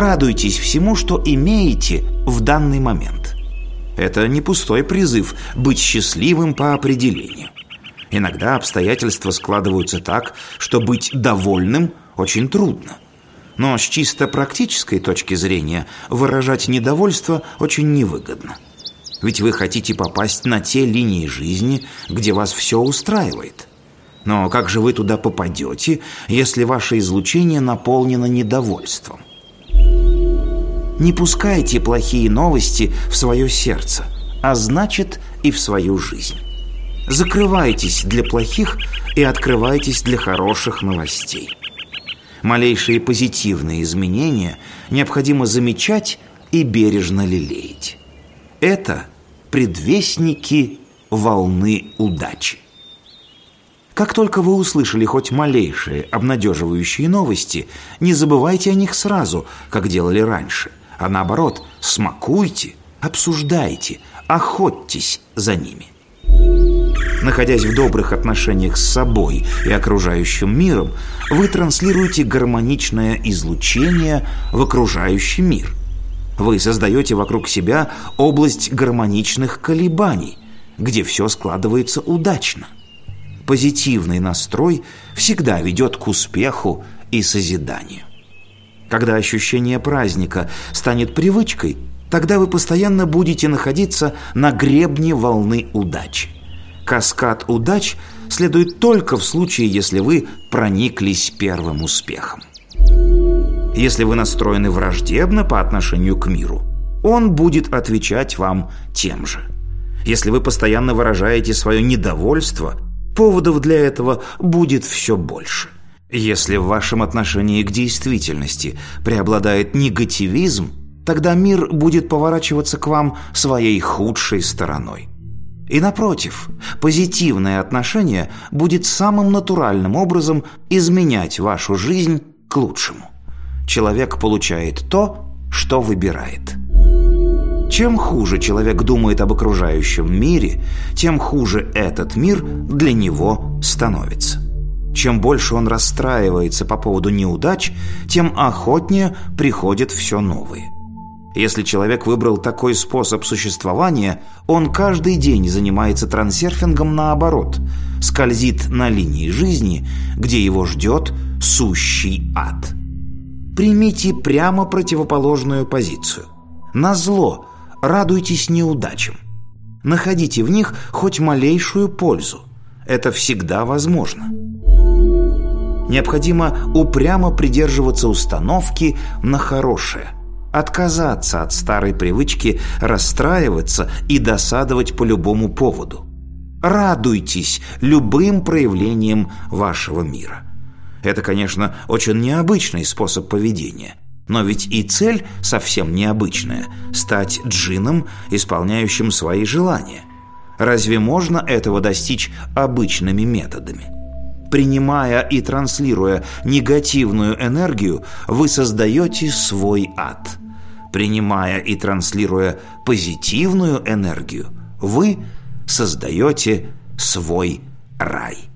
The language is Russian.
Радуйтесь всему, что имеете в данный момент. Это не пустой призыв быть счастливым по определению. Иногда обстоятельства складываются так, что быть довольным очень трудно. Но с чисто практической точки зрения выражать недовольство очень невыгодно. Ведь вы хотите попасть на те линии жизни, где вас все устраивает. Но как же вы туда попадете, если ваше излучение наполнено недовольством? Не пускайте плохие новости в свое сердце, а значит и в свою жизнь. Закрывайтесь для плохих и открывайтесь для хороших новостей. Малейшие позитивные изменения необходимо замечать и бережно лелеять. Это предвестники волны удачи. Как только вы услышали хоть малейшие обнадеживающие новости, не забывайте о них сразу, как делали раньше, а наоборот, смакуйте, обсуждайте, охотьтесь за ними. Находясь в добрых отношениях с собой и окружающим миром, вы транслируете гармоничное излучение в окружающий мир. Вы создаете вокруг себя область гармоничных колебаний, где все складывается удачно. Позитивный настрой всегда ведет к успеху и созиданию. Когда ощущение праздника станет привычкой, тогда вы постоянно будете находиться на гребне волны удачи. Каскад удач следует только в случае, если вы прониклись первым успехом. Если вы настроены враждебно по отношению к миру, он будет отвечать вам тем же. Если вы постоянно выражаете свое недовольство, поводов для этого будет все больше. Если в вашем отношении к действительности преобладает негативизм, тогда мир будет поворачиваться к вам своей худшей стороной. И напротив, позитивное отношение будет самым натуральным образом изменять вашу жизнь к лучшему. Человек получает то, что выбирает. Чем хуже человек думает об окружающем мире, тем хуже этот мир для него становится. Чем больше он расстраивается по поводу неудач, тем охотнее приходит все новые – если человек выбрал такой способ существования, он каждый день занимается трансерфингом наоборот, скользит на линии жизни, где его ждет сущий ад. Примите прямо противоположную позицию. На зло радуйтесь неудачам. Находите в них хоть малейшую пользу. Это всегда возможно. Необходимо упрямо придерживаться установки на хорошее – Отказаться от старой привычки расстраиваться и досадовать по любому поводу. Радуйтесь любым проявлением вашего мира. Это, конечно, очень необычный способ поведения. Но ведь и цель совсем необычная – стать джином, исполняющим свои желания. Разве можно этого достичь обычными методами? Принимая и транслируя негативную энергию, вы создаете свой ад. Принимая и транслируя позитивную энергию, вы создаете свой рай.